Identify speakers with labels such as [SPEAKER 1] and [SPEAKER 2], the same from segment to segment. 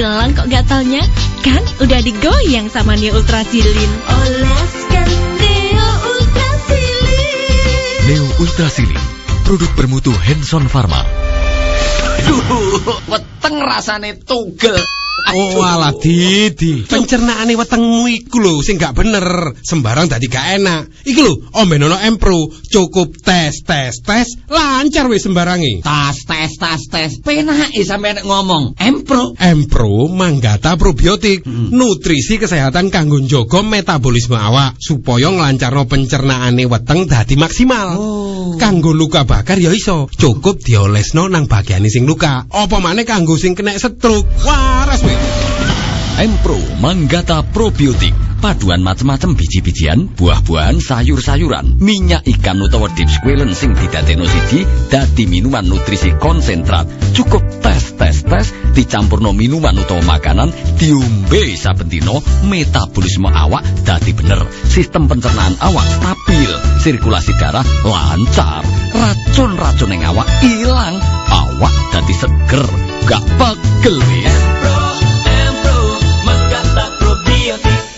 [SPEAKER 1] Hilang kok gatalnya? Kan udah digoyang sama Neo Ultrasilin. Oleskan Neo Ultrasilin.
[SPEAKER 2] Neo Ultrasilin, produk bermutu Hanson Pharma.
[SPEAKER 3] Duh, weteng rasane tugel.
[SPEAKER 4] Oh alah Didi, pencernaane wetengmu iku lho sing gak bener, sembarang dadi gak enak. Iki lho, ombenono Empro, cukup tes tes tes lancar wis sembarangi.
[SPEAKER 3] Tas tes tas tes, penake sampeyan ngomong. Empro.
[SPEAKER 4] Empro manggata probiotik, nutrisi kesehatan kanggo njaga metabolisme awak supaya nglancarno pencernaane weteng dadi maksimal. Kanggo luka bakar ya iso, cukup diolesno nang bagiane sing luka. Apa maneh kanggo sing kena stroke. Waras.
[SPEAKER 2] Empro Manggata Probiotik Paduan macam-macam biji-bijian, buah-buahan, sayur-sayuran, minyak ikan utawa deep squalen sing didadekno siji dadi minuman nutrisi konsentrat. Cukup tes tes tes dicampurno minuman utawa makanan diombe saben dina metabolisme awak dadi bener. Sistem pencernaan awak stabil, sirkulasi darah lancar, racun-racun ing awak ilang, awak dadi seger, gak pegel wis.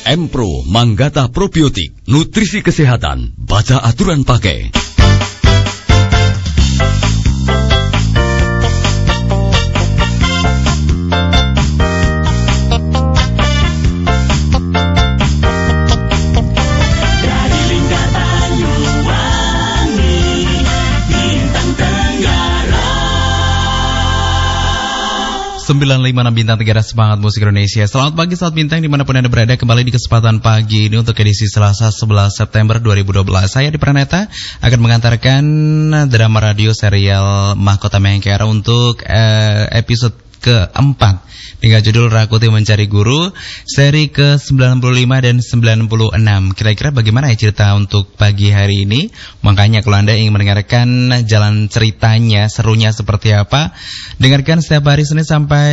[SPEAKER 2] Empro Manggata Probiotik, nutrisi kesehatan, baca aturan pakai.
[SPEAKER 5] 956 Bintang Tenggara Semangat Musik Indonesia. Selamat pagi, selamat bintang di mana pun Anda berada. Kembali di kesempatan pagi ini untuk edisi Selasa 11 September 2012 Saya di Praneta akan mengantarkan drama radio serial Mahkota Mengkera untuk eh, episode keempat dengan judul Rakuti Mencari Guru seri ke-95 dan 96. Kira-kira bagaimana ya cerita untuk pagi hari ini? Makanya kalau Anda ingin mendengarkan jalan ceritanya, serunya seperti apa, dengarkan setiap hari Senin sampai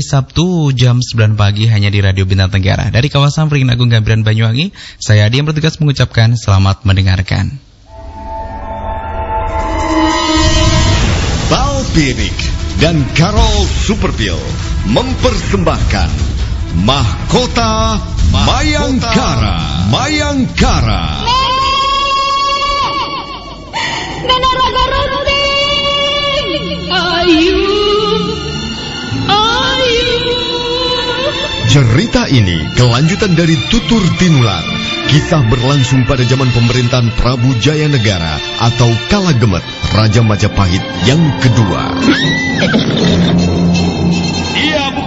[SPEAKER 5] Sabtu jam 9 pagi hanya di Radio Bintang Tenggara. Dari kawasan Peringin Agung Gambiran Banyuwangi, saya Adi yang bertugas mengucapkan selamat mendengarkan.
[SPEAKER 6] Balpinik dan Carol Superpil mempersembahkan Mahkota Mayangkara. Mayangkara.
[SPEAKER 7] Runting Ayu Ayu
[SPEAKER 6] Cerita ini kelanjutan dari Tutur Tinular. Kisah berlangsung pada zaman pemerintahan Prabu Jaya Negara atau Kala Gemet, Raja Majapahit yang kedua.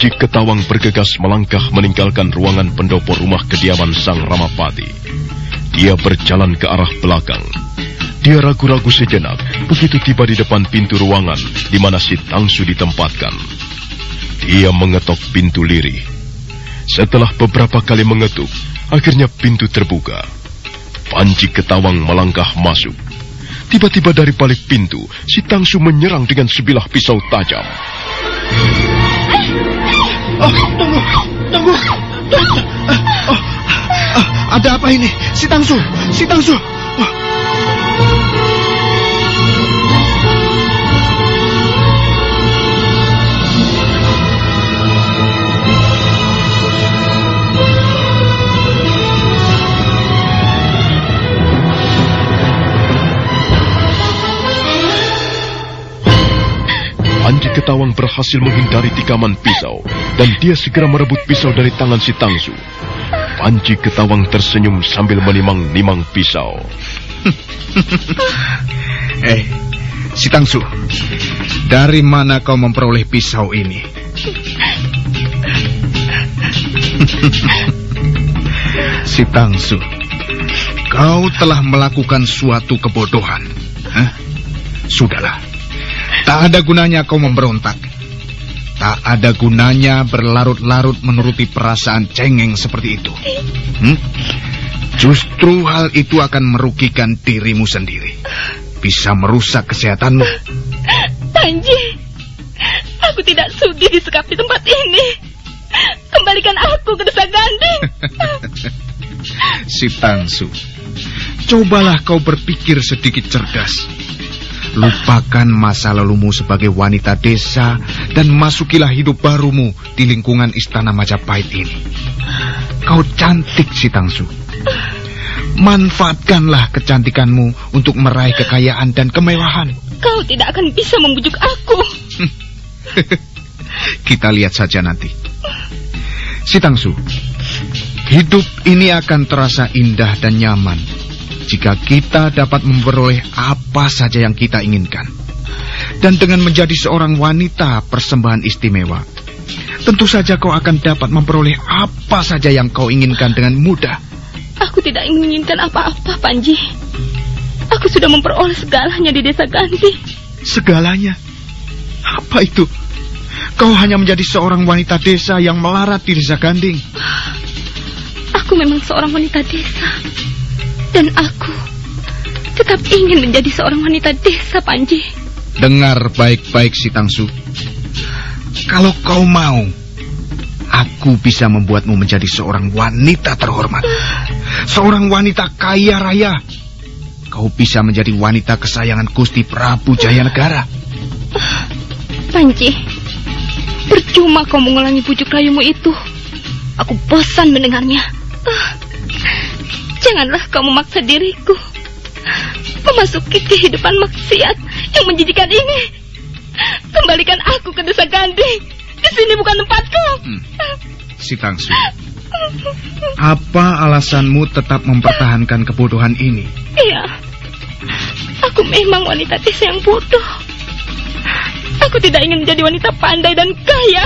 [SPEAKER 8] Panji Ketawang bergegas melangkah meninggalkan ruangan pendopo rumah kediaman Sang Ramapati. Dia berjalan ke arah belakang. Dia ragu-ragu sejenak begitu tiba di depan pintu ruangan di mana si Tangsu ditempatkan. Dia mengetok pintu lirih. Setelah beberapa kali mengetuk, akhirnya pintu terbuka. Panji Ketawang melangkah masuk. Tiba-tiba dari balik pintu, si Tangsu menyerang dengan sebilah pisau tajam.
[SPEAKER 9] Oh, tunggu, tunggu. Oh, ah, ada apa ini? Si Tangsu, si Tangsu. Oh.
[SPEAKER 8] Ketawang berhasil menghindari tikaman pisau dan dia segera merebut pisau dari tangan si Tangsu. Panji Ketawang tersenyum sambil menimang-nimang pisau.
[SPEAKER 10] Eh, si Tangsu, dari mana kau memperoleh pisau ini? Si Tangsu, kau telah melakukan suatu kebodohan. Hah? Sudahlah, tak ada gunanya kau memberontak. Tak ada gunanya berlarut-larut menuruti perasaan cengeng seperti itu. Hmm? Justru hal itu akan merugikan dirimu sendiri. Bisa merusak kesehatanmu.
[SPEAKER 7] Panji, aku tidak sudi disekap di tempat ini. Kembalikan aku ke desa Ganding.
[SPEAKER 10] Si Tangsu, cobalah kau berpikir sedikit cerdas. Lupakan masa lalumu sebagai wanita desa dan masukilah hidup barumu di lingkungan istana Majapahit ini. Kau cantik si Tangsu. Manfaatkanlah kecantikanmu untuk meraih kekayaan dan kemewahan.
[SPEAKER 7] Kau tidak akan bisa membujuk aku.
[SPEAKER 10] Kita lihat saja nanti. Si Tangsu, hidup ini akan terasa indah dan nyaman jika kita dapat memperoleh apa saja yang kita inginkan. Dan dengan menjadi seorang wanita persembahan istimewa, tentu saja kau akan dapat memperoleh apa saja yang kau inginkan dengan mudah.
[SPEAKER 7] Aku tidak menginginkan apa-apa, Panji. Aku sudah memperoleh segalanya di desa Ganti.
[SPEAKER 10] Segalanya? Apa itu? Kau hanya menjadi seorang wanita desa yang melarat di desa Ganding.
[SPEAKER 7] Aku memang seorang wanita desa. Dan aku tetap ingin menjadi seorang wanita desa, Panji.
[SPEAKER 10] Dengar baik-baik si Tangsu. Kalau kau mau, aku bisa membuatmu menjadi seorang wanita terhormat. Seorang wanita kaya raya. Kau bisa menjadi wanita kesayangan Gusti Prabu Jayanegara.
[SPEAKER 7] Panji, percuma kau mengulangi bujuk rayumu itu. Aku bosan mendengarnya. Ah, Janganlah kau memaksa diriku memasuki kehidupan maksiat yang menjijikan ini. Kembalikan aku ke desa Gandhi. Di sini bukan tempatku.
[SPEAKER 10] Hmm. Si Tangsu, apa alasanmu tetap mempertahankan kebodohan ini?
[SPEAKER 7] Iya, aku memang wanita desa yang bodoh. Aku tidak ingin menjadi wanita pandai dan kaya,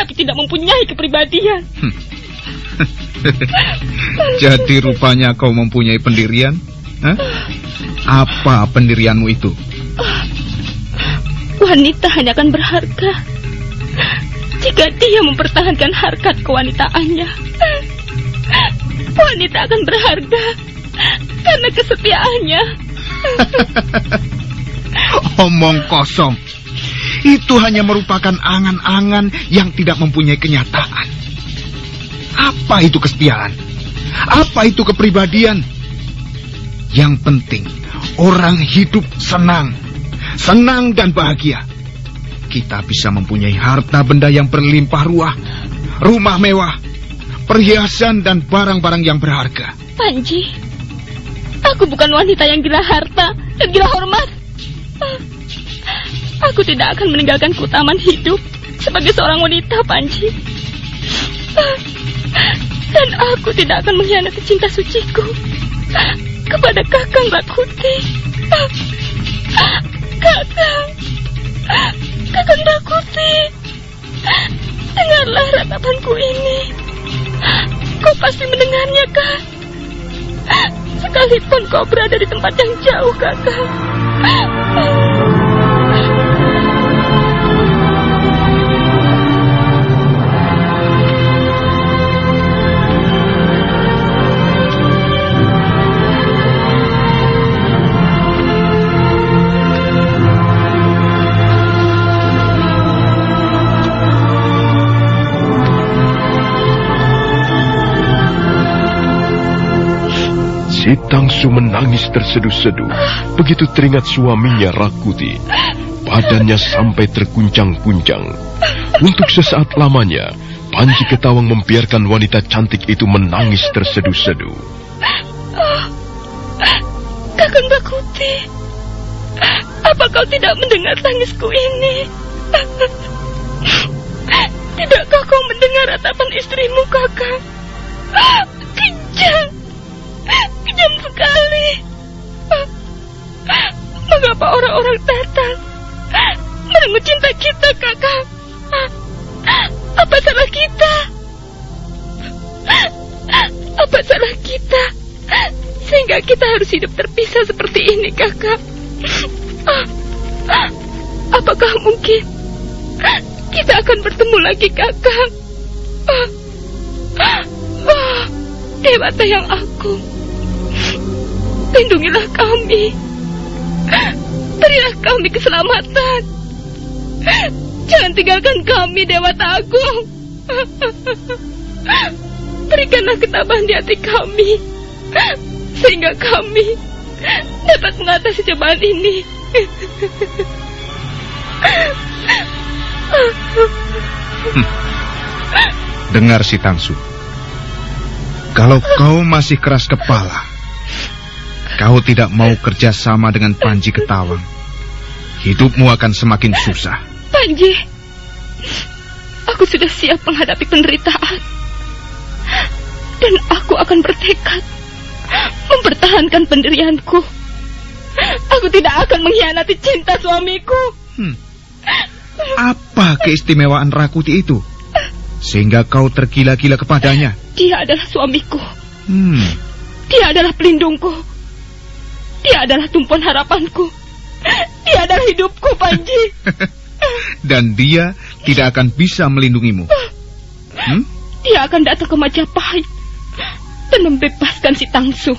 [SPEAKER 7] tapi tidak mempunyai kepribadian.
[SPEAKER 10] Hmm. Jadi rupanya kau mempunyai pendirian? Hah? Apa pendirianmu itu?
[SPEAKER 7] Wanita hanya akan berharga jika dia mempertahankan harkat kewanitaannya. Wanita akan berharga karena kesetiaannya.
[SPEAKER 10] Omong kosong. Itu hanya merupakan angan-angan yang tidak mempunyai kenyataan. Apa itu kesetiaan? Apa itu kepribadian? Yang penting, orang hidup senang. Senang dan bahagia. Kita bisa mempunyai harta benda yang berlimpah ruah, rumah mewah, perhiasan dan barang-barang yang berharga.
[SPEAKER 7] Panji, aku bukan wanita yang gila harta dan gila hormat. Aku tidak akan meninggalkan keutamaan hidup sebagai seorang wanita, Panji. Dan aku tidak akan mengkhianati cinta suciku kepada Kakang Bakuti. Kakang, Kakang Bakuti, dengarlah ratapanku ini. Kau pasti mendengarnya, kan? Sekalipun kau berada di tempat yang jauh, Kakang.
[SPEAKER 8] Si Tangsu menangis terseduh-seduh begitu teringat suaminya Rakuti. Badannya sampai terguncang-guncang. Untuk sesaat lamanya, Panji Ketawang membiarkan wanita cantik itu menangis terseduh-seduh.
[SPEAKER 7] Kakang Bakuti, apa kau tidak mendengar tangisku ini? Tidakkah kau mendengar ratapan istrimu, Kakang? Kejam, kejam sekali. Mengapa orang-orang datang merenggut cinta kita, Kakang? Apa salah kita? Apa salah kita? Sehingga kita harus hidup terpisah seperti ini, kakak. Apakah mungkin kita akan bertemu lagi, kakak? Dewata yang aku, lindungilah kami. Berilah kami keselamatan. Jangan tinggalkan kami, Dewata Agung. Berikanlah ketabahan di hati kami. Sehingga kami dapat mengatasi cobaan ini.
[SPEAKER 10] Hmm. Dengar si Tangsu. Kalau kau masih keras kepala, kau tidak mau kerjasama dengan Panji Ketawang, hidupmu akan semakin susah.
[SPEAKER 7] Panji, aku sudah siap menghadapi penderitaan. Dan aku akan bertekad mempertahankan pendirianku. Aku tidak akan mengkhianati cinta suamiku.
[SPEAKER 10] Hmm. Apa keistimewaan Rakuti itu? Sehingga kau tergila-gila kepadanya.
[SPEAKER 7] Dia adalah suamiku.
[SPEAKER 10] Hmm.
[SPEAKER 7] Dia adalah pelindungku. Dia adalah tumpuan harapanku. Dia adalah hidupku, Panji.
[SPEAKER 10] Dan dia tidak akan bisa melindungimu. Hmm?
[SPEAKER 7] Dia akan datang ke Majapahit dan membebaskan si Tangsu.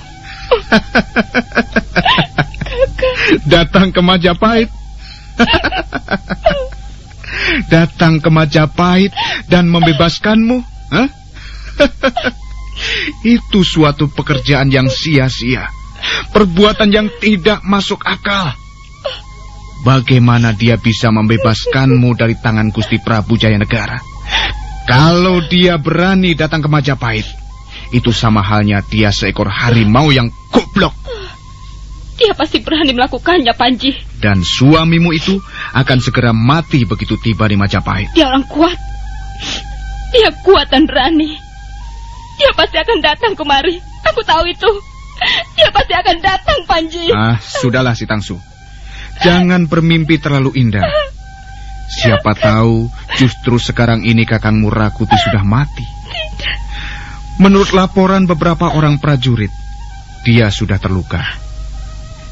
[SPEAKER 10] datang ke Majapahit. datang ke Majapahit dan membebaskanmu? Hah? Itu suatu pekerjaan yang sia-sia. Perbuatan yang tidak masuk akal. Bagaimana dia bisa membebaskanmu dari tangan Gusti Prabu Jayanegara? Kalau dia berani datang ke Majapahit, itu sama halnya dia seekor harimau yang goblok.
[SPEAKER 7] Dia pasti berani melakukannya, Panji.
[SPEAKER 10] Dan suamimu itu akan segera mati begitu tiba di Majapahit.
[SPEAKER 7] Dia orang kuat. Dia kuat dan berani. Dia pasti akan datang kemari. Aku tahu itu. Dia pasti akan datang, Panji.
[SPEAKER 10] Ah, sudahlah si Tangsu. Jangan bermimpi terlalu indah. Siapa tahu justru sekarang ini kakangmu Rakuti sudah mati. Menurut laporan beberapa orang prajurit, dia sudah terluka.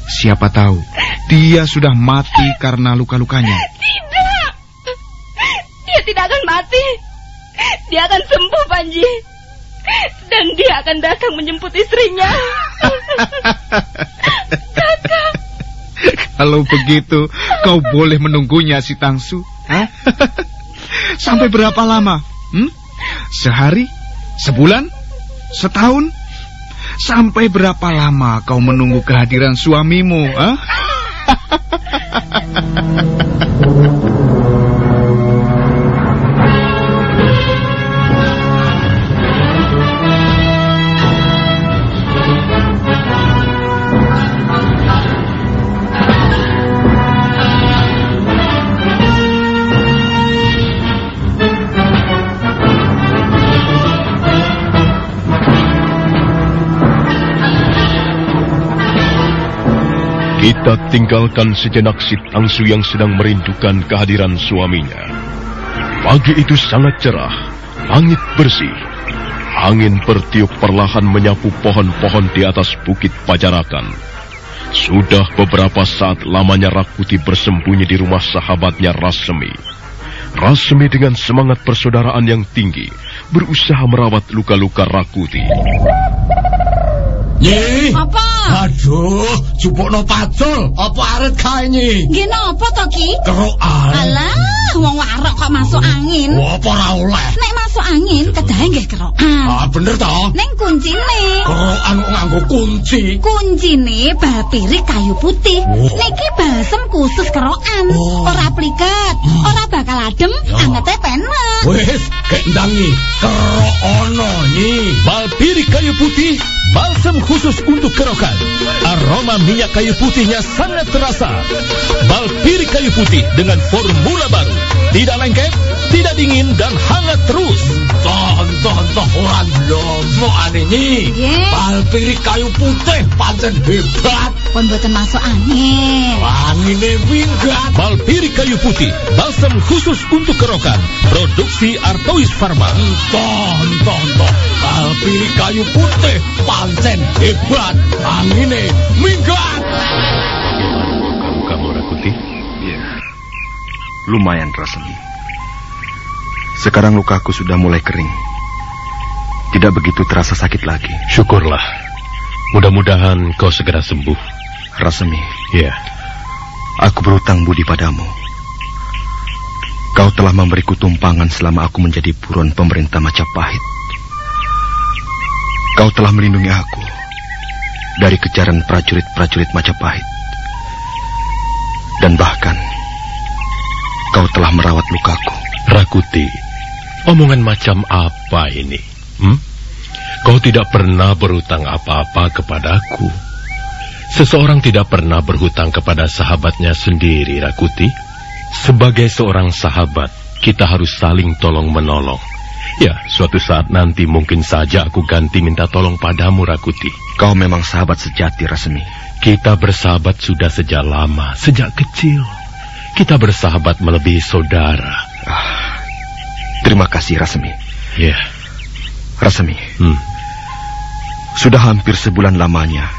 [SPEAKER 10] Siapa tahu dia sudah mati karena luka-lukanya.
[SPEAKER 7] Tidak. Dia tidak akan mati. Dia akan sembuh, Panji. Dan dia akan datang menjemput istrinya.
[SPEAKER 10] Kalau begitu, kau boleh menunggunya si Tangsu. Sampai berapa lama? Hmm? Sehari? Sebulan? Setahun? Sampai berapa lama kau menunggu kehadiran suamimu? Hah?
[SPEAKER 8] Kita tinggalkan sejenak si Tangsu yang sedang merindukan kehadiran suaminya. Pagi itu sangat cerah, langit bersih. Angin bertiup perlahan menyapu pohon-pohon di atas bukit Pajarakan. Sudah beberapa saat lamanya Rakuti bersembunyi di rumah sahabatnya Rasemi. Rasemi dengan semangat persaudaraan yang tinggi berusaha merawat luka-luka Rakuti.
[SPEAKER 11] Apa?
[SPEAKER 3] Aduh, jupukno pacul. Apa arit kae nyi?
[SPEAKER 11] Nggih napa to Ki?
[SPEAKER 3] Kerokan.
[SPEAKER 11] Alah, wong warok kok masuk angin.
[SPEAKER 3] Wah, apa ora oleh?
[SPEAKER 11] Nek masuk angin kedahe nggih kerokan.
[SPEAKER 3] Ah, bener to?
[SPEAKER 11] Ning kuncine.
[SPEAKER 3] Kerokan kok nganggo kunci.
[SPEAKER 11] Kuncine bal pirik kayu putih.
[SPEAKER 3] Oh.
[SPEAKER 11] Niki balsem khusus kerokan.
[SPEAKER 3] Oh.
[SPEAKER 11] Ora pliket, ora bakal adem, angete penak.
[SPEAKER 3] Wes, kendangi. Kerok ono nyi.
[SPEAKER 12] Balpirik kayu putih, balsam khusus untuk kerokan. Aroma minyak kayu putihnya sangat terasa. Balpirik kayu putih dengan formula baru. Tidak lengket, tidak dingin, dan hangat terus.
[SPEAKER 3] Santai
[SPEAKER 12] Tonton orang lomo aneh
[SPEAKER 11] Nggih.
[SPEAKER 12] Balpiri kayu putih pancen hebat.
[SPEAKER 11] Pun boten masuk angin.
[SPEAKER 12] Wangine minggat.
[SPEAKER 13] Balpiri kayu putih, balsam khusus untuk kerokan. Produksi Artois Pharma.
[SPEAKER 12] Entah. Balpiri kayu putih pancen hebat. Angine minggat.
[SPEAKER 14] Kamu Rakuti?
[SPEAKER 15] Lumayan rasanya. Sekarang lukaku sudah mulai kering. Tidak begitu terasa sakit lagi.
[SPEAKER 14] Syukurlah. Mudah-mudahan kau segera sembuh.
[SPEAKER 15] Rasemi,
[SPEAKER 14] Ya,
[SPEAKER 15] aku berutang budi padamu. Kau telah memberiku tumpangan selama aku menjadi buron pemerintah Majapahit. Kau telah melindungi aku dari kejaran prajurit-prajurit Majapahit. Dan bahkan, kau telah merawat lukaku.
[SPEAKER 14] Rakuti, omongan macam apa ini? Hmm? Kau tidak pernah berhutang apa-apa kepadaku. Seseorang tidak pernah berhutang kepada sahabatnya sendiri, Rakuti. Sebagai seorang sahabat, kita harus saling tolong-menolong. Ya, suatu saat nanti mungkin saja aku ganti minta tolong padamu, Rakuti.
[SPEAKER 15] Kau memang sahabat sejati, Rasemi.
[SPEAKER 14] Kita bersahabat sudah sejak lama, sejak kecil. Kita bersahabat melebihi saudara.
[SPEAKER 15] Terima kasih, Rasemi.
[SPEAKER 14] Ya,
[SPEAKER 15] Rasemi,
[SPEAKER 14] hmm.
[SPEAKER 15] sudah hampir sebulan lamanya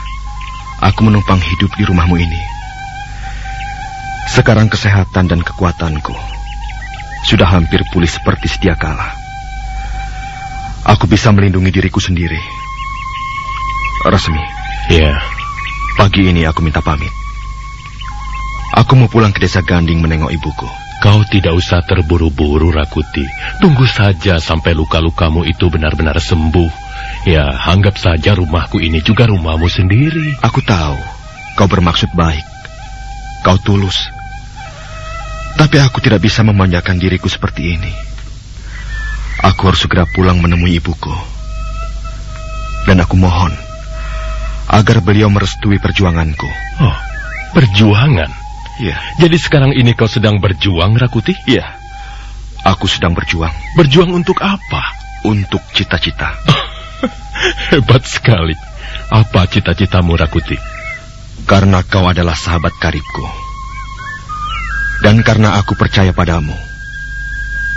[SPEAKER 15] aku menumpang hidup di rumahmu ini. Sekarang kesehatan dan kekuatanku sudah hampir pulih seperti sedia kala. Aku bisa melindungi diriku sendiri. Rasmi,
[SPEAKER 14] ya.
[SPEAKER 15] pagi ini aku minta pamit. Aku mau pulang ke desa Ganding menengok ibuku.
[SPEAKER 14] Kau tidak usah terburu-buru, Rakuti. Tunggu saja sampai luka-lukamu itu benar-benar sembuh. Ya, anggap saja rumahku ini juga rumahmu sendiri.
[SPEAKER 15] Aku tahu kau bermaksud baik. Kau tulus. Tapi aku tidak bisa memanjakan diriku seperti ini. Aku harus segera pulang menemui ibuku. Dan aku mohon agar beliau merestui perjuanganku.
[SPEAKER 14] Oh, perjuangan?
[SPEAKER 15] Iya.
[SPEAKER 14] Jadi sekarang ini kau sedang berjuang, Rakuti?
[SPEAKER 15] Iya. Aku sedang berjuang.
[SPEAKER 14] Berjuang untuk apa?
[SPEAKER 15] Untuk cita-cita.
[SPEAKER 14] Hebat sekali. Apa cita-citamu, Rakuti?
[SPEAKER 15] Karena kau adalah sahabat karibku. Dan karena aku percaya padamu,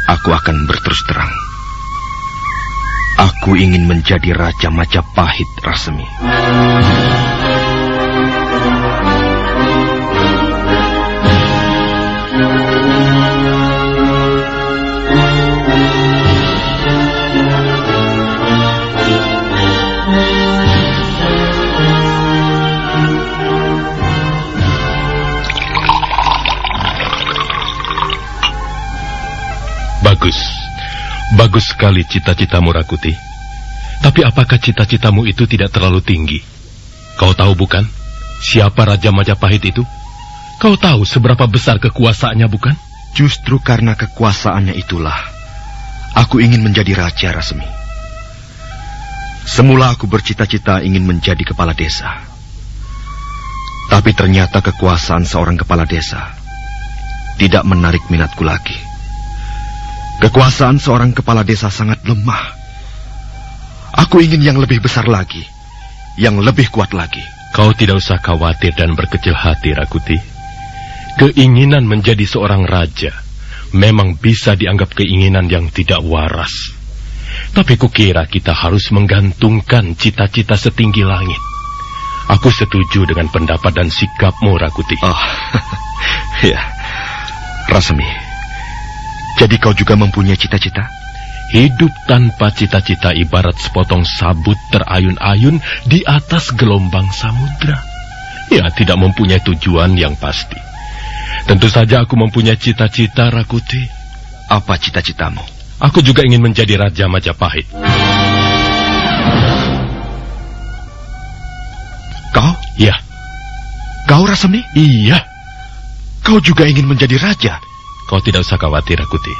[SPEAKER 15] aku akan berterus terang. Aku ingin menjadi Raja Majapahit, Rasemi.
[SPEAKER 14] Bagus sekali cita-citamu, Rakuti. Tapi apakah cita-citamu itu tidak terlalu tinggi? Kau tahu bukan? Siapa Raja Majapahit itu? Kau tahu seberapa besar kekuasaannya bukan?
[SPEAKER 15] Justru karena kekuasaannya itulah, aku ingin menjadi Raja Rasmi. Semula aku bercita-cita ingin menjadi kepala desa. Tapi ternyata kekuasaan seorang kepala desa tidak menarik minatku lagi. Kekuasaan seorang kepala desa sangat lemah. Aku ingin yang lebih besar lagi, yang lebih kuat lagi.
[SPEAKER 14] Kau tidak usah khawatir dan berkecil hati, Rakuti. Keinginan menjadi seorang raja memang bisa dianggap keinginan yang tidak waras. Tapi kukira kita harus menggantungkan cita-cita setinggi langit. Aku setuju dengan pendapat dan sikapmu, Rakuti.
[SPEAKER 15] Oh, ya. Rasmi, jadi kau juga mempunyai cita-cita?
[SPEAKER 14] Hidup tanpa cita-cita ibarat sepotong sabut terayun-ayun di atas gelombang samudra. Ya, tidak mempunyai tujuan yang pasti. Tentu saja aku mempunyai cita-cita, Rakuti.
[SPEAKER 15] Apa cita-citamu?
[SPEAKER 14] Aku juga ingin menjadi Raja Majapahit.
[SPEAKER 15] Kau?
[SPEAKER 14] Ya.
[SPEAKER 15] Kau, Rasmi?
[SPEAKER 14] Iya.
[SPEAKER 15] Kau juga ingin menjadi raja?
[SPEAKER 14] Kau tidak usah khawatir, Rakuti.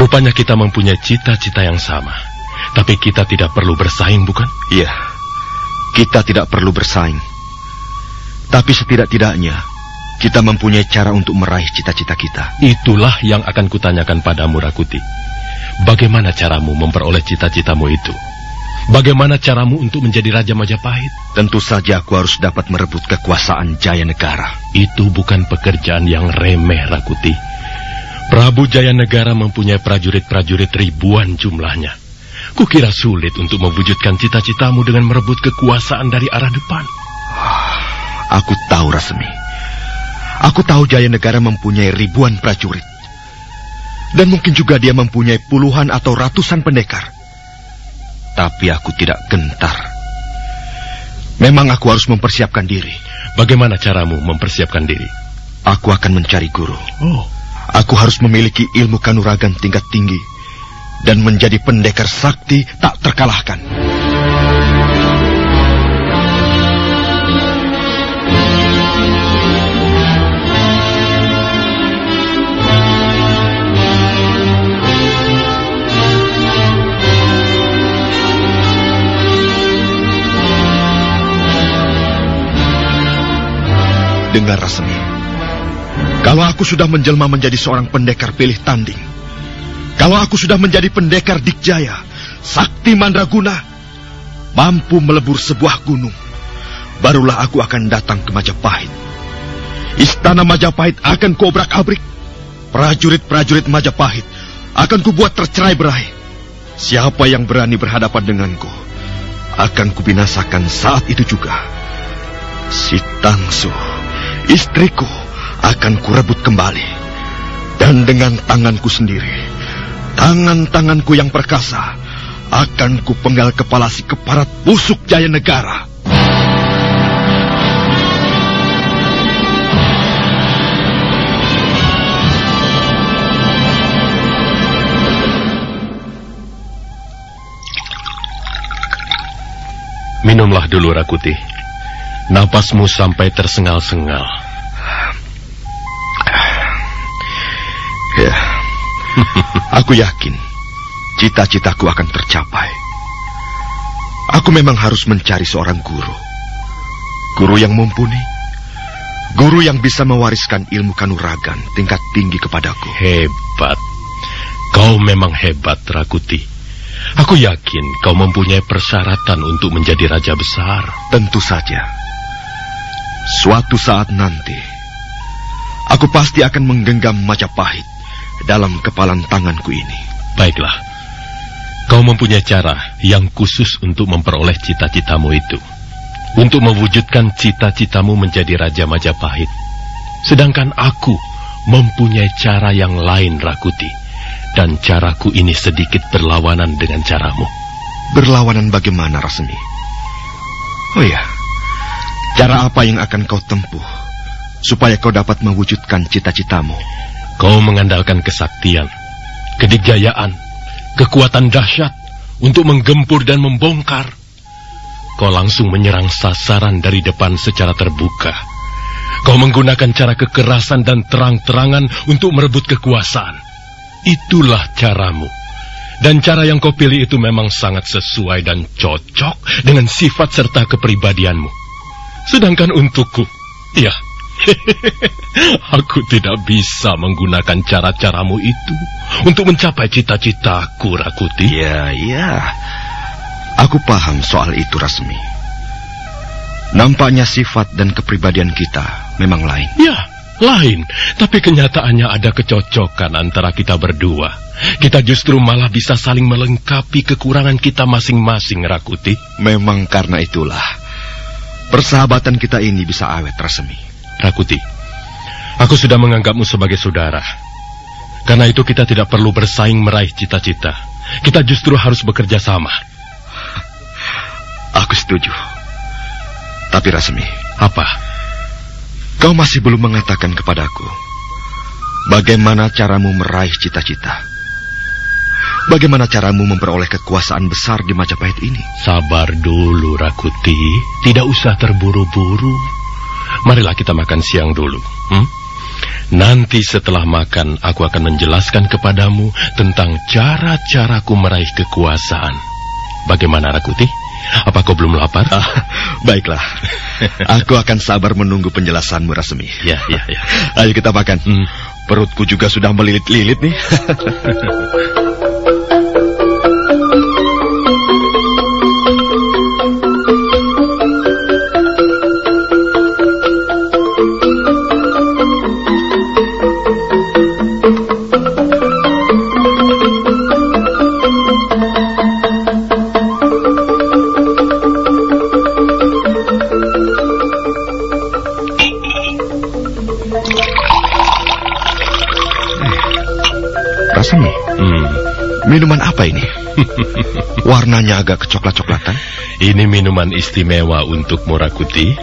[SPEAKER 14] Rupanya kita mempunyai cita-cita yang sama. Tapi kita tidak perlu bersaing, bukan?
[SPEAKER 15] Iya. Kita tidak perlu bersaing. Tapi setidak-tidaknya kita mempunyai cara untuk meraih cita-cita kita.
[SPEAKER 14] Itulah yang akan kutanyakan padamu, Rakuti. bagaimana caramu memperoleh cita-citamu itu? Bagaimana caramu untuk menjadi Raja Majapahit?
[SPEAKER 15] Tentu saja aku harus dapat merebut kekuasaan Jaya Negara.
[SPEAKER 14] Itu bukan pekerjaan yang remeh, Rakuti. Prabu Jaya Negara mempunyai prajurit-prajurit ribuan jumlahnya. Kukira sulit untuk mewujudkan cita-citamu dengan merebut kekuasaan dari arah depan.
[SPEAKER 15] Aku tahu, Rasmi. Aku tahu Jaya Negara mempunyai ribuan prajurit. Dan mungkin juga dia mempunyai puluhan atau ratusan pendekar. Tapi aku tidak gentar. Memang aku harus mempersiapkan diri.
[SPEAKER 14] Bagaimana caramu mempersiapkan diri?
[SPEAKER 15] Aku akan mencari guru.
[SPEAKER 14] Oh.
[SPEAKER 15] Aku harus memiliki ilmu kanuragan tingkat tinggi dan menjadi pendekar sakti tak terkalahkan. Dengar Rasmi, kalau aku sudah menjelma menjadi seorang pendekar pilih tanding, kalau aku sudah menjadi pendekar Dikjaya, sakti mandraguna, mampu melebur sebuah gunung, barulah aku akan datang ke Majapahit. Istana Majapahit akan kuobrak-abrik. Prajurit-prajurit Majapahit akan kubuat tercerai berai. Siapa yang berani berhadapan denganku, akan kubinasakan saat itu juga. Si Tangsu, istriku, akan kurebut kembali. Dan dengan tanganku sendiri, tangan-tanganku yang perkasa, akan kupenggal kepala si keparat busuk Jaya Negara.
[SPEAKER 14] Minumlah dulu, Rakuti. Napasmu sampai tersengal-sengal.
[SPEAKER 15] Ya, aku yakin cita-citaku akan tercapai. Aku memang harus mencari seorang guru. Guru yang mumpuni. Guru yang bisa mewariskan ilmu kanuragan tingkat tinggi kepadaku.
[SPEAKER 14] Hebat. Kau memang hebat, Rakuti. Aku yakin kau mempunyai persyaratan untuk menjadi raja besar.
[SPEAKER 15] Tentu saja. Suatu saat nanti, aku pasti akan menggenggam Majapahit dalam kepalan tanganku ini.
[SPEAKER 14] Baiklah. Kau mempunyai cara yang khusus untuk memperoleh cita-citamu itu. Untuk mewujudkan cita-citamu menjadi Raja Majapahit. Sedangkan aku mempunyai cara yang lain, Rakuti. Dan caraku ini sedikit berlawanan dengan caramu.
[SPEAKER 15] Berlawanan bagaimana, Rasmi? Oh ya, cara apa yang akan kau tempuh supaya kau dapat mewujudkan cita-citamu?
[SPEAKER 14] Kau mengandalkan kesaktian, kedikjayaan, kekuatan dahsyat untuk menggempur dan membongkar. Kau langsung menyerang sasaran dari depan secara terbuka. Kau menggunakan cara kekerasan dan terang-terangan untuk merebut kekuasaan. Itulah caramu. Dan cara yang kau pilih itu memang sangat sesuai dan cocok dengan sifat serta kepribadianmu. Sedangkan untukku, ya, Aku tidak bisa menggunakan cara-caramu itu untuk mencapai cita-citaku, Rakuti.
[SPEAKER 15] Ya, ya. Aku paham soal itu, Rasmi. Nampaknya sifat dan kepribadian kita memang lain.
[SPEAKER 14] Ya, lain. Tapi kenyataannya ada kecocokan antara kita berdua. Kita justru malah bisa saling melengkapi kekurangan kita masing-masing, Rakuti.
[SPEAKER 15] Memang karena itulah persahabatan kita ini bisa awet, Rasmi.
[SPEAKER 14] Rakuti, aku sudah menganggapmu sebagai saudara. Karena itu kita tidak perlu bersaing meraih cita-cita. Kita justru harus bekerja sama.
[SPEAKER 15] Aku setuju. Tapi Rasmi,
[SPEAKER 14] apa?
[SPEAKER 15] Kau masih belum mengatakan kepadaku bagaimana caramu meraih cita-cita. Bagaimana caramu memperoleh kekuasaan besar di Majapahit ini?
[SPEAKER 14] Sabar dulu, Rakuti. Tidak usah terburu-buru. Marilah kita makan siang dulu. Hmm? Nanti setelah makan, aku akan menjelaskan kepadamu tentang cara-caraku meraih kekuasaan. Bagaimana, Rakuti? Apa kau belum lapar?
[SPEAKER 15] Ah, baiklah. Aku akan sabar menunggu penjelasanmu, Rasmi.
[SPEAKER 14] Ya, ya, ya.
[SPEAKER 15] Ayo kita makan. Hmm. Perutku juga sudah melilit-lilit nih. Warnanya agak kecoklat-coklatan.
[SPEAKER 14] Ini minuman istimewa untuk Murakuti.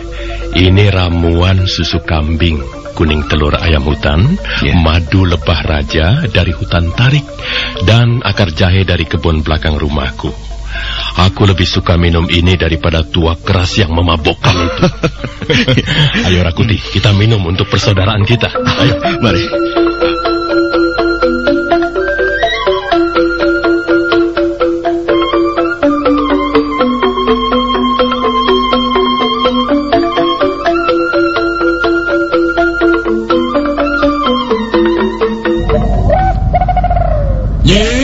[SPEAKER 14] Ini ramuan susu kambing, kuning telur ayam hutan, madu lebah raja dari hutan tarik, dan akar jahe dari kebun belakang rumahku. Aku lebih suka minum ini daripada tua keras yang memabokkan itu. Ayo Rakuti, kita minum untuk persaudaraan kita. Ayo,
[SPEAKER 15] mari.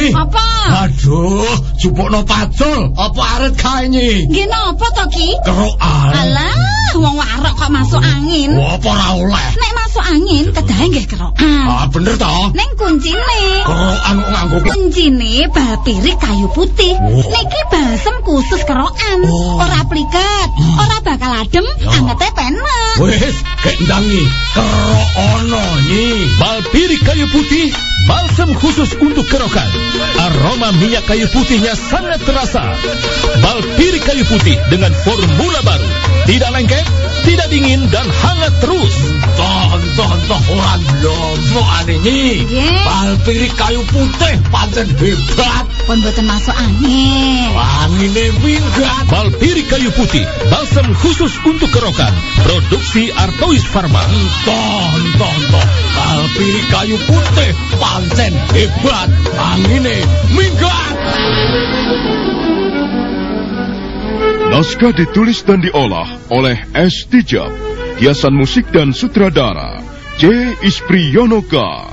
[SPEAKER 11] Apa?
[SPEAKER 12] Aduh, jupukno pacul. Apa arit kae nyi?
[SPEAKER 11] Nggih napa to Ki?
[SPEAKER 12] Kerokan.
[SPEAKER 11] Alah, wong warok kok masuk angin.
[SPEAKER 12] Wah, apa ora oleh?
[SPEAKER 11] Nek masuk angin kedahe nggih kerokan.
[SPEAKER 12] Ah, bener toh?
[SPEAKER 11] Ning kuncine.
[SPEAKER 12] Kerokan kok nganggo
[SPEAKER 11] Kuncine bal pirik kayu putih. Niki balsem khusus kerokan. Ora pliket, ora bakal adem, angete penak.
[SPEAKER 12] Wes, kek ndangi. Kerok ono nyi.
[SPEAKER 16] Balpiri kayu putih, balsam khusus untuk kerokan. Aroma minyak kayu putihnya sangat terasa. Balpiri kayu putih dengan formula baru. Tidak lengket, tidak dingin, dan hangat terus.
[SPEAKER 12] Toh, toh, toh, orang lomo ane nyi. Balpiri kayu putih pancen hebat.
[SPEAKER 11] Pun boten masuk angin.
[SPEAKER 12] Angine minggat.
[SPEAKER 16] Balpiri kayu putih, balsam khusus untuk kerokan. Produksi Artois Pharma.
[SPEAKER 12] Toh, toh, toh. Balpiri kayu putih pancen hebat. Angine minggat.
[SPEAKER 8] Naskah ditulis dan diolah oleh S. Tijab, hiasan musik dan sutradara C. Ispriyonoka.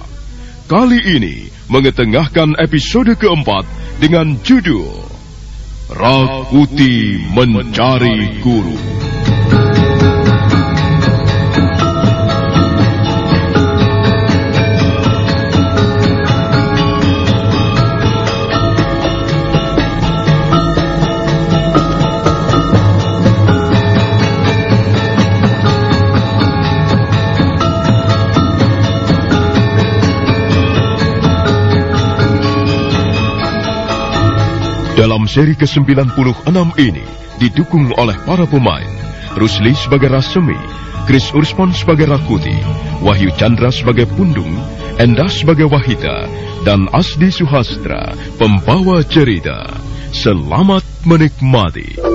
[SPEAKER 8] Kali ini mengetengahkan episode keempat dengan judul Rakuti Mencari Guru. Seri ke-96 ini didukung oleh para pemain Rusli sebagai Rasemi, Chris Urspon sebagai Rakuti, Wahyu Chandra sebagai Pundung, Endah sebagai Wahita, dan Asdi Suhastra, pembawa cerita. Selamat menikmati.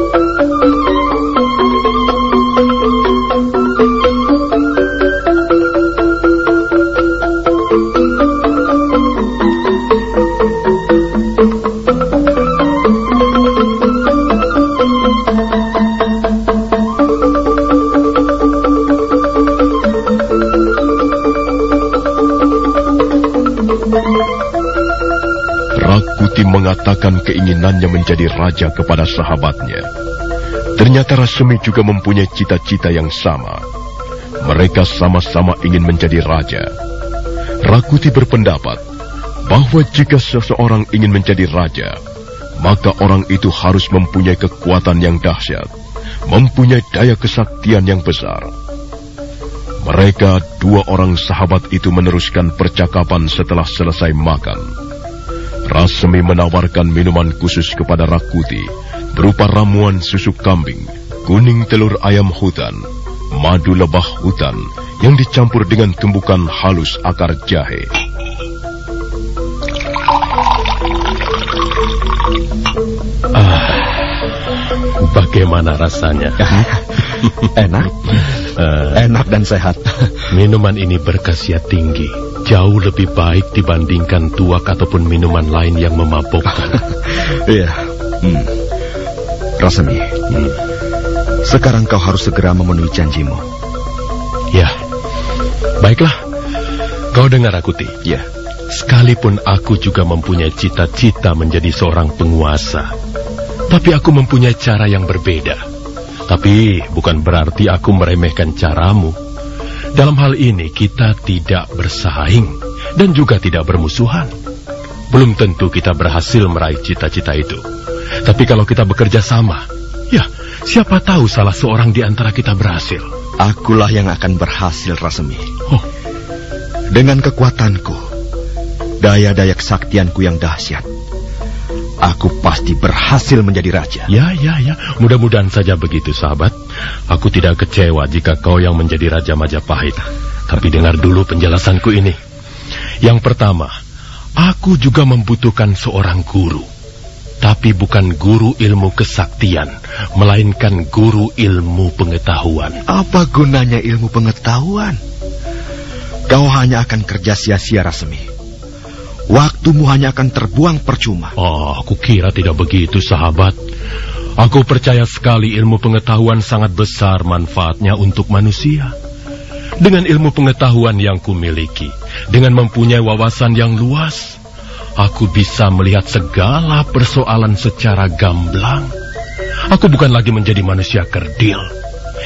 [SPEAKER 8] Mengatakan keinginannya menjadi raja kepada sahabatnya. Ternyata Rasemi juga mempunyai cita-cita yang sama. Mereka sama-sama ingin menjadi raja. Rakuti berpendapat bahwa jika seseorang ingin menjadi raja, maka orang itu harus mempunyai kekuatan yang dahsyat, mempunyai daya kesaktian yang besar. Mereka, dua orang sahabat itu meneruskan percakapan setelah selesai makan. Rasemi menawarkan minuman khusus kepada Rakuti berupa ramuan susu kambing, kuning telur ayam hutan, madu lebah hutan yang dicampur dengan tumbukan halus akar jahe.
[SPEAKER 14] Ah, bagaimana rasanya?
[SPEAKER 15] Enak. Enak dan sehat.
[SPEAKER 14] Minuman ini berkhasiat tinggi. Jauh lebih baik dibandingkan tuak ataupun minuman lain yang memabukkan.
[SPEAKER 15] Iya. Hmm. Rasemi, sekarang kau harus segera memenuhi janjimu.
[SPEAKER 14] Ya, baiklah. Kau dengar Akuti?
[SPEAKER 15] Ya.
[SPEAKER 14] Sekalipun aku juga mempunyai cita-cita menjadi seorang penguasa, tapi aku mempunyai cara yang berbeda. Tapi bukan berarti aku meremehkan caramu. Dalam hal ini kita tidak bersaing dan juga tidak bermusuhan. Belum tentu kita berhasil meraih cita-cita itu. Tapi kalau kita bekerja sama, ya siapa tahu salah seorang di antara kita berhasil.
[SPEAKER 15] Akulah yang akan berhasil, Rasemi.
[SPEAKER 14] Oh.
[SPEAKER 15] Dengan kekuatanku, daya-daya kesaktianku yang dahsyat, aku pasti berhasil menjadi raja.
[SPEAKER 14] Ya, ya, ya. Mudah-mudahan saja begitu, sahabat. Aku tidak kecewa jika kau yang menjadi Raja Majapahit. Tapi dengar dulu penjelasanku ini. Yang pertama, aku juga membutuhkan seorang guru. Tapi bukan guru ilmu kesaktian, melainkan guru ilmu pengetahuan.
[SPEAKER 15] Apa gunanya ilmu pengetahuan? Kau hanya akan kerja sia-sia, Rasmi. Waktumu hanya akan terbuang percuma.
[SPEAKER 14] Oh, aku kira tidak begitu, sahabat. Aku percaya sekali ilmu pengetahuan sangat besar manfaatnya untuk manusia. Dengan ilmu pengetahuan yang kumiliki, dengan mempunyai wawasan yang luas, aku bisa melihat segala persoalan secara gamblang. Aku bukan lagi menjadi manusia kerdil.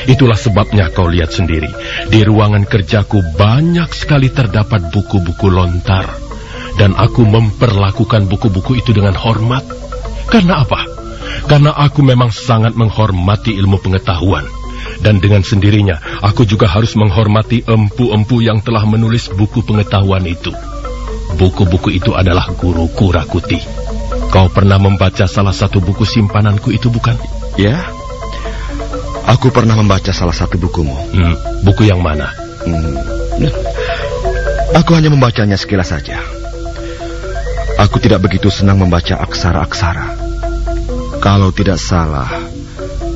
[SPEAKER 14] Itulah sebabnya kau lihat sendiri, di ruangan kerjaku banyak sekali terdapat buku-buku lontar dan aku memperlakukan buku-buku itu dengan hormat. Karena apa? Karena aku memang sangat menghormati ilmu pengetahuan. Dan dengan sendirinya, aku juga harus menghormati empu-empu yang telah menulis buku pengetahuan itu. Buku-buku itu adalah guruku Rakuti. Kau pernah membaca salah satu buku simpananku itu bukan?
[SPEAKER 15] Ya, aku pernah membaca salah satu bukumu.
[SPEAKER 14] Hmm, buku yang mana? Hmm,
[SPEAKER 15] aku hanya membacanya sekilas saja. Aku tidak begitu senang membaca aksara-aksara. Kalau tidak salah,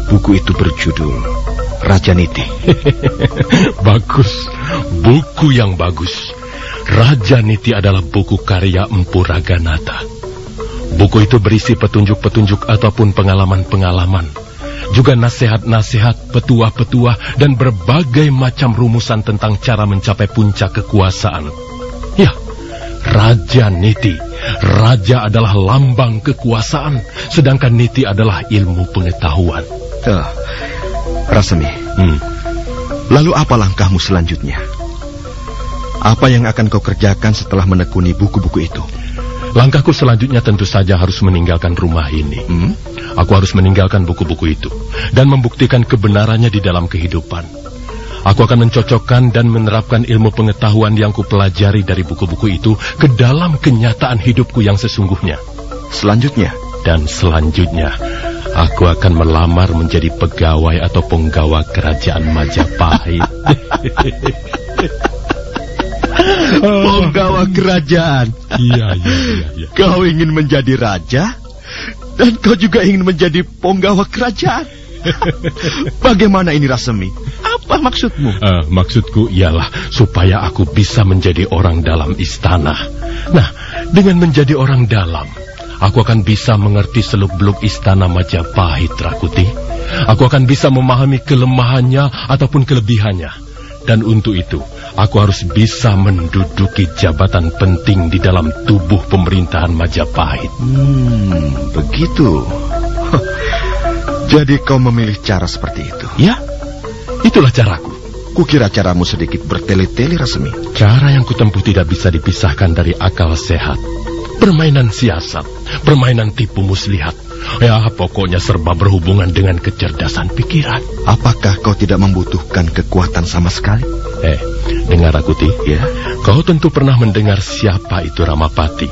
[SPEAKER 15] buku itu berjudul Raja Niti.
[SPEAKER 14] bagus, buku yang bagus. Raja Niti adalah buku karya Empu Raganata. Buku itu berisi petunjuk-petunjuk ataupun pengalaman-pengalaman. Juga nasihat-nasihat, petuah-petuah, dan berbagai macam rumusan tentang cara mencapai puncak kekuasaan. Ya, Raja Niti Raja adalah lambang kekuasaan, sedangkan niti adalah ilmu pengetahuan.
[SPEAKER 15] Uh, Rasemi, hmm. lalu apa langkahmu selanjutnya? Apa yang akan kau kerjakan setelah menekuni buku-buku itu?
[SPEAKER 14] Langkahku selanjutnya tentu saja harus meninggalkan rumah ini. Hmm? Aku harus meninggalkan buku-buku itu dan membuktikan kebenarannya di dalam kehidupan. Aku akan mencocokkan dan menerapkan ilmu pengetahuan yang kupelajari dari buku-buku itu ke dalam kenyataan hidupku yang sesungguhnya.
[SPEAKER 15] Selanjutnya?
[SPEAKER 14] Dan selanjutnya, aku akan melamar menjadi pegawai atau penggawa kerajaan Majapahit.
[SPEAKER 15] penggawa kerajaan?
[SPEAKER 14] Iya, iya, iya, iya.
[SPEAKER 15] Kau ingin menjadi raja? Dan kau juga ingin menjadi penggawa kerajaan? Bagaimana ini Rasemi? Apa maksudmu?
[SPEAKER 14] Uh, maksudku ialah supaya aku bisa menjadi orang dalam istana. Nah, dengan menjadi orang dalam, aku akan bisa mengerti seluk-beluk istana Majapahit, Rakuti. Aku akan bisa memahami kelemahannya ataupun kelebihannya. Dan untuk itu, aku harus bisa menduduki jabatan penting di dalam tubuh pemerintahan Majapahit.
[SPEAKER 15] Hmm, begitu. Jadi kau memilih cara seperti itu?
[SPEAKER 14] Ya, itulah caraku.
[SPEAKER 15] Kukira caramu sedikit bertele-tele Rasmi.
[SPEAKER 14] Cara yang kutempuh tidak bisa dipisahkan dari akal sehat. Permainan siasat, permainan tipu muslihat. Ya, pokoknya serba berhubungan dengan kecerdasan pikiran.
[SPEAKER 15] Apakah kau tidak membutuhkan kekuatan sama sekali?
[SPEAKER 14] Eh, dengar aku, Ti. Ya. Kau tentu pernah mendengar siapa itu Ramapati.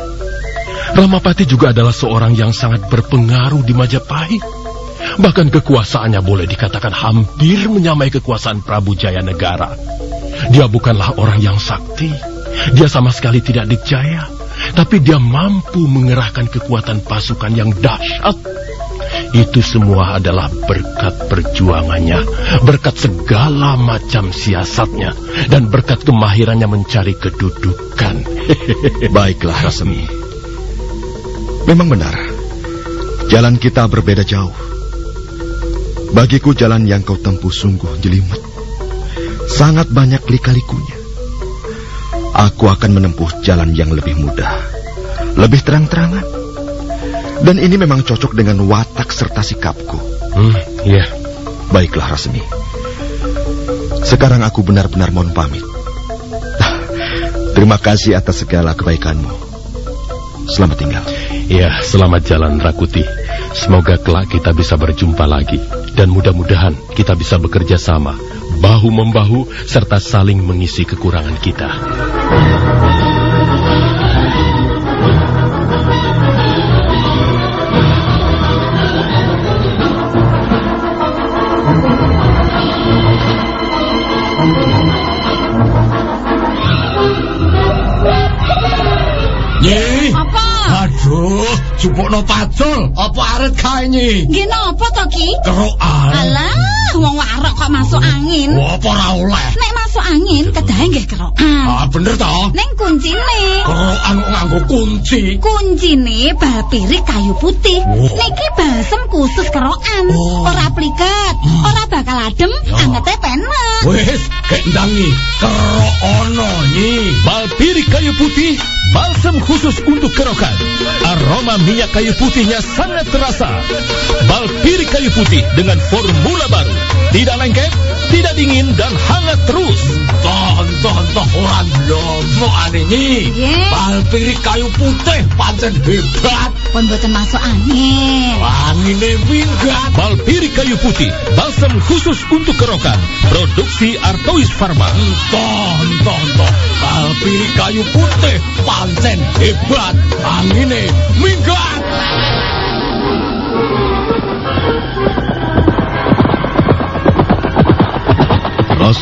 [SPEAKER 14] Ramapati juga adalah seorang yang sangat berpengaruh di Majapahit. Bahkan kekuasaannya boleh dikatakan hampir menyamai kekuasaan Prabu Jaya Negara. Dia bukanlah orang yang sakti. Dia sama sekali tidak dicaya. Tapi dia mampu mengerahkan kekuatan pasukan yang dahsyat. Itu semua adalah berkat perjuangannya, berkat segala macam siasatnya, dan berkat kemahirannya mencari kedudukan.
[SPEAKER 15] Baiklah, Rasemi. Memang benar, jalan kita berbeda jauh. Bagiku jalan yang kau tempuh sungguh jelimet. Sangat banyak lika-likunya. Aku akan menempuh jalan yang lebih mudah. Lebih terang-terangan. Dan ini memang cocok dengan watak serta sikapku.
[SPEAKER 14] Hmm, iya.
[SPEAKER 15] Baiklah, Rasmi. Sekarang aku benar-benar mohon pamit. Terima kasih atas segala kebaikanmu. Selamat tinggal.
[SPEAKER 14] Ya, selamat jalan Rakuti. Semoga kelak kita bisa berjumpa lagi dan mudah-mudahan kita bisa bekerja sama, bahu-membahu, serta saling mengisi kekurangan kita.
[SPEAKER 12] Yeah.
[SPEAKER 11] Apa?
[SPEAKER 12] Aduh, jupukno pacul. Apa arit kae nyi?
[SPEAKER 11] Nggih napa to Ki?
[SPEAKER 12] Kerokan.
[SPEAKER 11] Alah, wong warok kok masuk angin.
[SPEAKER 12] Apa ora oleh?
[SPEAKER 11] Nek masuk angin kedahe nggih kerokan.
[SPEAKER 12] Ah, bener to?
[SPEAKER 11] Ning kuncine.
[SPEAKER 12] Kerokan kok nganggo kunci.
[SPEAKER 11] Kuncine bal pirik kayu putih.
[SPEAKER 12] Oh.
[SPEAKER 11] Niki balsem khusus kerokan. Ora pliket, ora bakal adem, angete penak.
[SPEAKER 12] Wes, kek ndangi. Kerok ono nyi.
[SPEAKER 16] Balpiri kayu putih, balsam khusus untuk kerokan. Aroma minyak kayu putihnya sangat terasa. Balpiri kayu putih dengan formula baru. Tidak lengket, tidak dingin, dan hangat terus.
[SPEAKER 12] Toh, toh, toh, orang lomo ane nyi.
[SPEAKER 11] Nggih.
[SPEAKER 12] Balpiri kayu putih pancen hebat.
[SPEAKER 11] Pun boten masuk angin.
[SPEAKER 12] Angine minggat.
[SPEAKER 16] Balpiri kayu putih, balsam khusus untuk kerokan. Produksi Artois Pharma.
[SPEAKER 12] Toh, toh, toh. Balpiri kayu putih pancen hebat. Angine minggat.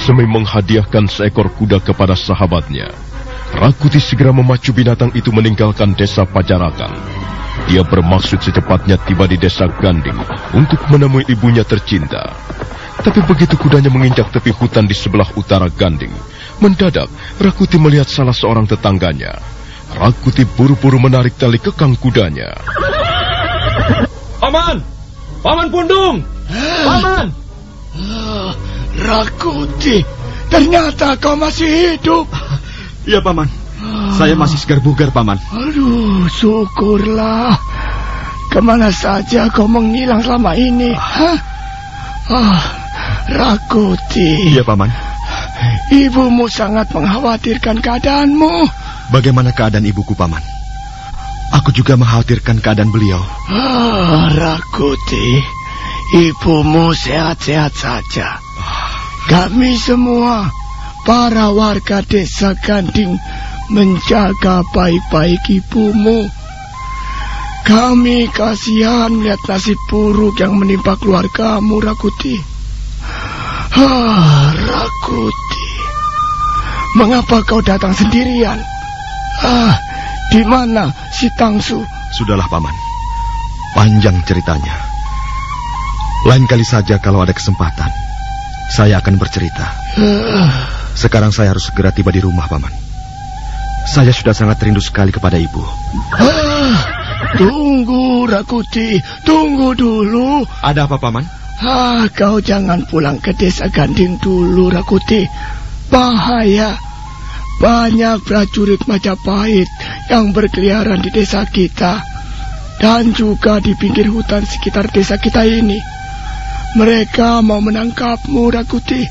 [SPEAKER 8] Rasemi menghadiahkan seekor kuda kepada sahabatnya. Rakuti segera memacu binatang itu meninggalkan desa Pajarakan. Dia bermaksud secepatnya tiba di desa Ganding untuk menemui ibunya tercinta. Tapi begitu kudanya menginjak tepi hutan di sebelah utara Ganding, mendadak Rakuti melihat salah seorang tetangganya. Rakuti buru-buru menarik tali kekang kudanya.
[SPEAKER 17] Paman! Paman Pundung! Paman!
[SPEAKER 9] Rakuti, ternyata kau masih hidup.
[SPEAKER 15] Iya, Paman. Saya masih segar bugar, Paman.
[SPEAKER 9] Aduh, syukurlah. Ke mana saja kau menghilang selama ini? Hah? Ah, Rakuti.
[SPEAKER 15] Iya, Paman.
[SPEAKER 9] Ibumu sangat mengkhawatirkan keadaanmu.
[SPEAKER 15] Bagaimana keadaan ibuku, Paman? Aku juga mengkhawatirkan keadaan beliau.
[SPEAKER 9] Ah, Rakuti, ibumu sehat-sehat saja. Kami semua, para warga desa Ganding, menjaga baik-baik ibumu. Kami kasihan melihat nasib buruk yang menimpa keluargamu, Rakuti. Ah, Rakuti. Mengapa kau datang sendirian? Ah, di mana si Tangsu?
[SPEAKER 15] Sudahlah, Paman. Panjang ceritanya. Lain kali saja kalau ada kesempatan, saya akan bercerita. Sekarang saya harus segera tiba di rumah, Paman. Saya sudah sangat rindu sekali kepada ibu.
[SPEAKER 9] ah, tunggu, Rakuti. Tunggu dulu.
[SPEAKER 15] Ada apa, Paman?
[SPEAKER 9] Ah, kau jangan pulang ke desa Ganding dulu, Rakuti. Bahaya. Banyak prajurit Majapahit yang berkeliaran di desa kita. Dan juga di pinggir hutan sekitar desa kita ini. Mereka mau menangkapmu, Rakuti.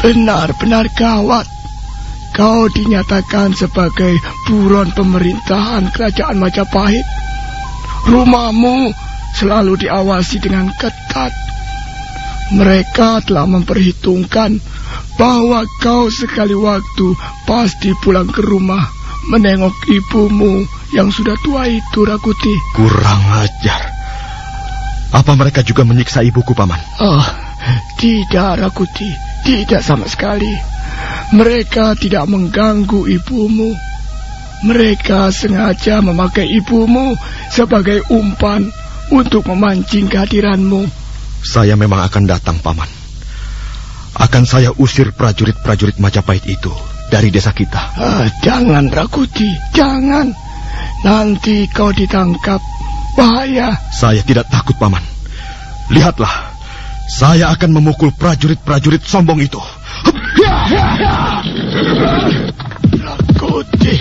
[SPEAKER 9] Benar-benar gawat. Kau dinyatakan sebagai buron pemerintahan kerajaan Majapahit. Rumahmu selalu diawasi dengan ketat. Mereka telah memperhitungkan bahwa kau sekali waktu pasti pulang ke rumah menengok ibumu yang sudah tua itu, Rakuti.
[SPEAKER 15] Kurang ajar. Apa mereka juga menyiksa ibuku, Paman?
[SPEAKER 9] Oh, tidak, Rakuti. Tidak sama sekali. Mereka tidak mengganggu ibumu. Mereka sengaja memakai ibumu sebagai umpan untuk memancing kehadiranmu.
[SPEAKER 15] Saya memang akan datang, Paman. Akan saya usir prajurit-prajurit Majapahit itu dari desa kita.
[SPEAKER 9] Ah, jangan, Rakuti. Jangan. Nanti kau ditangkap. Bahaya.
[SPEAKER 15] Saya tidak takut, Paman. Lihatlah, saya akan memukul prajurit-prajurit sombong itu.
[SPEAKER 9] Rakuti.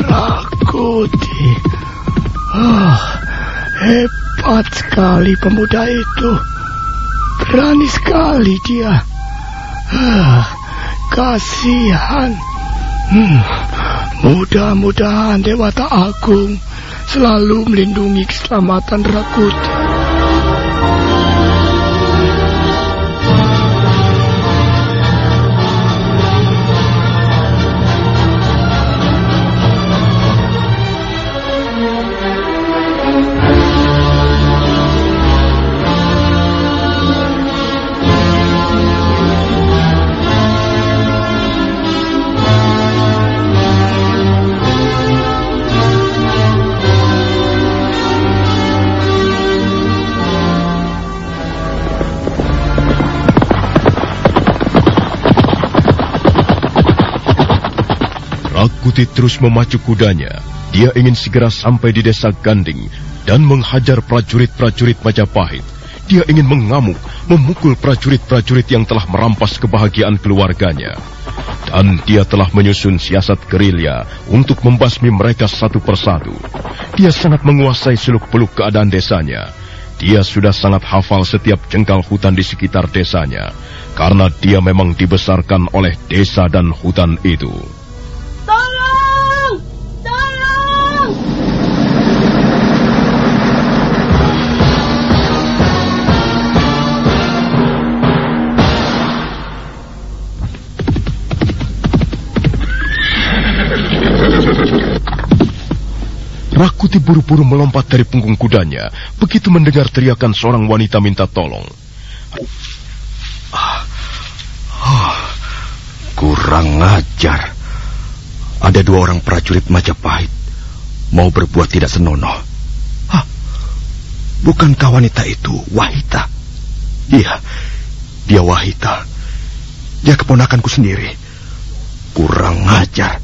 [SPEAKER 9] Rakuti. Oh, hebat sekali pemuda itu. Berani sekali dia. Ah, kasihan. Hmm, mudah-mudahan Dewata Agung selalu melindungi keselamatan Rakuti.
[SPEAKER 8] Rakuti terus memacu kudanya. Dia ingin segera sampai di desa Ganding dan menghajar prajurit-prajurit Majapahit. Dia ingin mengamuk, memukul prajurit-prajurit yang telah merampas kebahagiaan keluarganya. Dan dia telah menyusun siasat gerilya untuk membasmi mereka satu persatu. Dia sangat menguasai seluk-beluk keadaan desanya. Dia sudah sangat hafal setiap jengkal hutan di sekitar desanya. Karena dia memang dibesarkan oleh desa dan hutan itu. Rakuti buru-buru melompat dari punggung kudanya begitu mendengar teriakan seorang wanita minta tolong.
[SPEAKER 15] Oh, kurang ajar. Ada dua orang prajurit Majapahit mau berbuat tidak senonoh. Hah, bukankah wanita itu Wahita? Iya, dia Wahita. Dia keponakanku sendiri. Kurang ajar.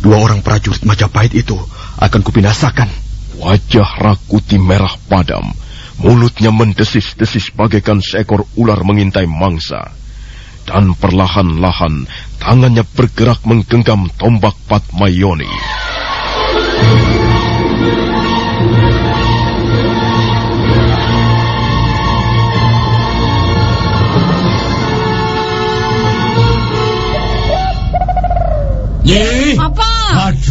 [SPEAKER 15] Dua orang prajurit Majapahit itu akan kupinasakan.
[SPEAKER 8] Wajah Rakuti merah padam. Mulutnya mendesis-desis bagaikan seekor ular mengintai mangsa. Dan perlahan-lahan tangannya bergerak menggenggam tombak Patmayoni.
[SPEAKER 12] Nyi.
[SPEAKER 11] Apa?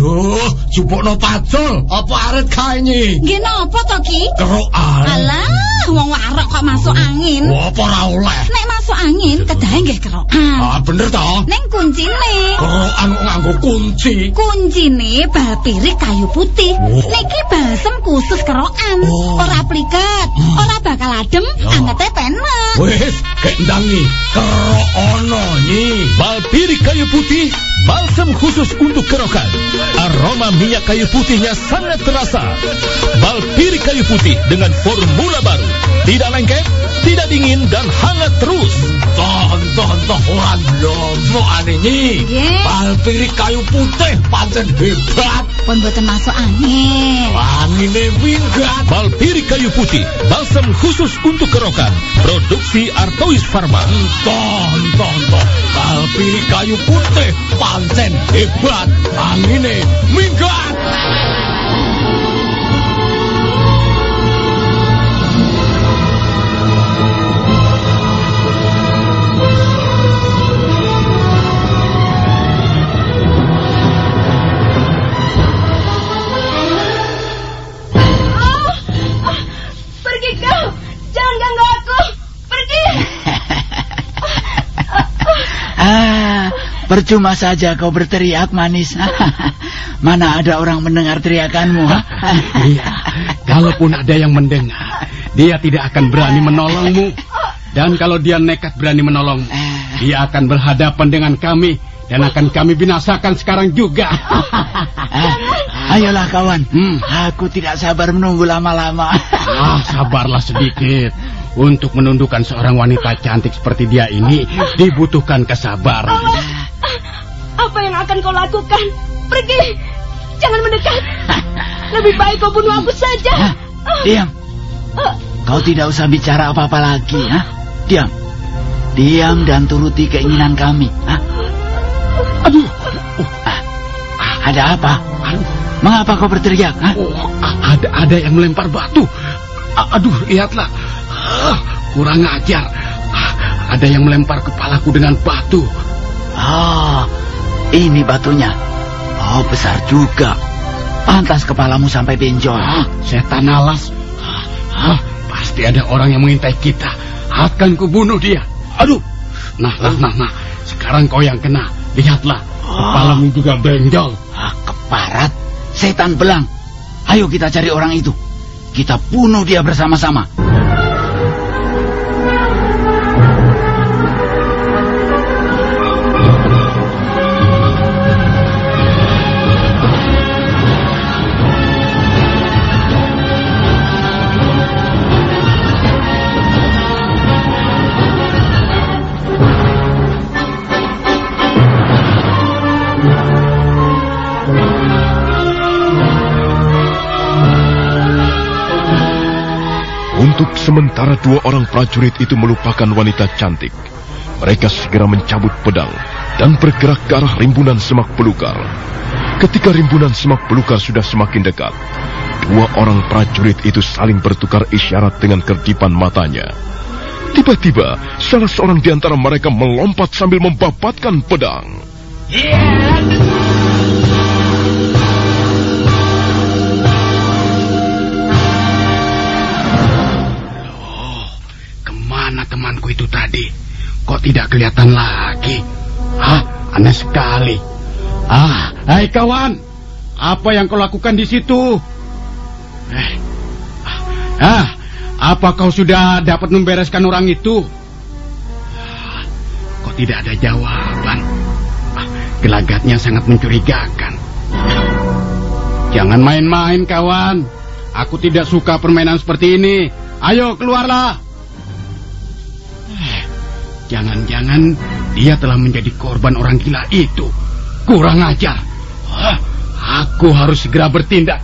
[SPEAKER 12] Aduh, jupukno pacul. Apa arit kae nyi?
[SPEAKER 11] Nggih napa to Ki?
[SPEAKER 12] Kerokan.
[SPEAKER 11] Alah, wong warok kok masuk angin.
[SPEAKER 12] Wah, apa ora oleh?
[SPEAKER 11] Nek masuk angin kedahe nggih kerokan.
[SPEAKER 12] Ah, bener toh?
[SPEAKER 11] Ning kuncine.
[SPEAKER 12] Kerokan kok nganggo kunci.
[SPEAKER 11] Kuncine bal pirik kayu putih. Niki balsem khusus kerokan. Ora pliket, ora bakal adem, angete penak.
[SPEAKER 12] Wes, kek ndangi. Kerok ono nyi.
[SPEAKER 16] Balpiri kayu putih, balsam khusus untuk kerokan. Aroma minyak kayu putihnya sangat terasa. Balpiri kayu putih dengan formula baru. Tidak lengket, tidak dingin, dan hangat terus.
[SPEAKER 12] Orang lomo.
[SPEAKER 11] Nggih.
[SPEAKER 12] Balpiri kayu putih pancen hebat.
[SPEAKER 11] Pun boten masuk angin.
[SPEAKER 12] Angine minggat.
[SPEAKER 16] Balpiri kayu putih, balsam khusus untuk kerokan. Produksi Artois Pharma.
[SPEAKER 12] Toh. Balpiri kayu putih pancen hebat. Angine minggat.
[SPEAKER 18] Percuma saja kau berteriak manis. Mana ada orang mendengar teriakanmu?
[SPEAKER 19] Iya, kalaupun ada yang mendengar, dia tidak akan berani menolongmu. Dan kalau dia nekat berani menolongmu, dia akan berhadapan dengan kami dan akan kami binasakan sekarang juga.
[SPEAKER 18] Ayolah kawan, aku tidak sabar menunggu lama-lama.
[SPEAKER 19] Ah, sabarlah sedikit. Untuk menundukkan seorang wanita cantik seperti dia ini dibutuhkan kesabaran.
[SPEAKER 20] Apa yang akan kau lakukan? Pergi! Jangan mendekat! Lebih baik kau bunuh aku saja!
[SPEAKER 18] Diam. Kau tidak usah bicara apa-apa lagi, ha? Diam. Diam dan turuti keinginan kami, ha?
[SPEAKER 19] Aduh.
[SPEAKER 18] Ah, ada apa? Mengapa kau berteriak, ha?
[SPEAKER 19] Oh, ada ada yang melempar batu. A- aduh, lihatlah. Ah, kurang ajar. Ah, ada yang melempar kepalaku dengan batu.
[SPEAKER 18] Oh, ini batunya. Oh, besar juga. Pantas kepalamu sampai benjol.
[SPEAKER 19] Ah, setan alas. Ah, pasti ada orang yang mengintai kita. Akan kubunuh dia. Aduh. Nah, nah, nah, nah. Sekarang kau yang kena. Lihatlah. Kepalamu juga benjol.
[SPEAKER 18] Ah, keparat. Setan belang. Ayo kita cari orang itu. Kita bunuh dia bersama-sama.
[SPEAKER 8] Untuk sementara dua orang prajurit itu melupakan wanita cantik. Mereka segera mencabut pedang dan bergerak ke arah rimbunan semak belukar. Ketika rimbunan semak belukar sudah semakin dekat, dua orang prajurit itu saling bertukar isyarat dengan kerdipan matanya. Tiba-tiba, salah seorang di antara mereka melompat sambil membabatkan pedang.
[SPEAKER 19] Ke mana temanku itu tadi? Kok tidak kelihatan lagi? Hah, aneh sekali. Ah, hai kawan, apa yang kau lakukan di situ? Eh, ah, apa kau sudah dapat membereskan orang itu? Ah, Kok tidak ada jawaban? Ah, Gelagatnya sangat mencurigakan. Jangan main-main kawan. Aku tidak suka permainan seperti ini. Ayo keluarlah. Jangan-jangan dia telah menjadi korban orang gila itu. Kurang ajar. Hah, Aku harus segera bertindak.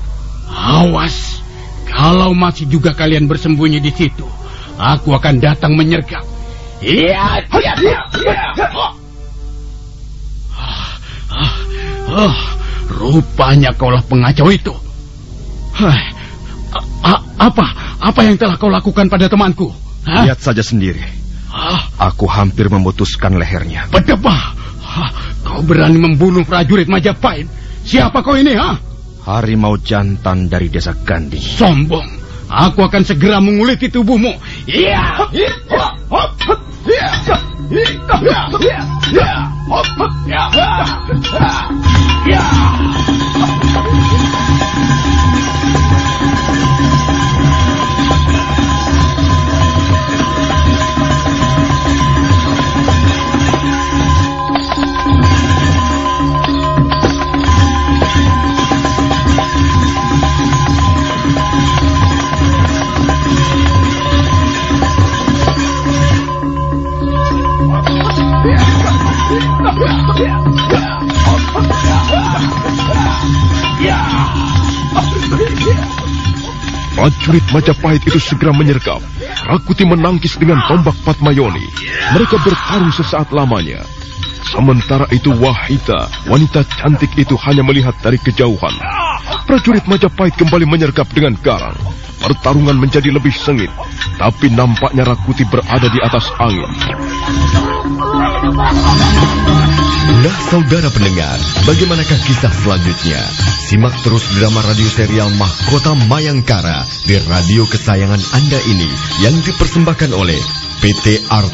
[SPEAKER 19] Awas, kalau masih juga kalian bersembunyi di situ, aku akan datang menyergap. Iya, iya, iya, ah, rupanya kaulah pengacau itu. Hai, apa, apa yang telah kau lakukan pada temanku? Hah?
[SPEAKER 15] Lihat saja sendiri. Aku hampir memutuskan lehernya.
[SPEAKER 19] Berdebah. Hah, Kau berani membunuh prajurit Majapahit? Siapa kau ini, ha?
[SPEAKER 15] Harimau jantan dari desa Gandhi.
[SPEAKER 19] Sombong. Aku akan segera menguliti tubuhmu. Iya.
[SPEAKER 8] Prajurit Majapahit itu segera menyergap. Rakuti menangkis dengan tombak Patmayoni. Mereka bertarung sesaat lamanya. Sementara itu Wahita, wanita cantik itu hanya melihat dari kejauhan. Prajurit Majapahit kembali menyergap dengan garang. Pertarungan menjadi lebih sengit, tapi nampaknya Rakuti berada di atas angin.
[SPEAKER 6] Nah, saudara pendengar, bagaimanakah kisah selanjutnya? Simak terus drama radio serial Mahkota Mayangkara di radio kesayangan Anda ini yang dipersembahkan oleh PT Arto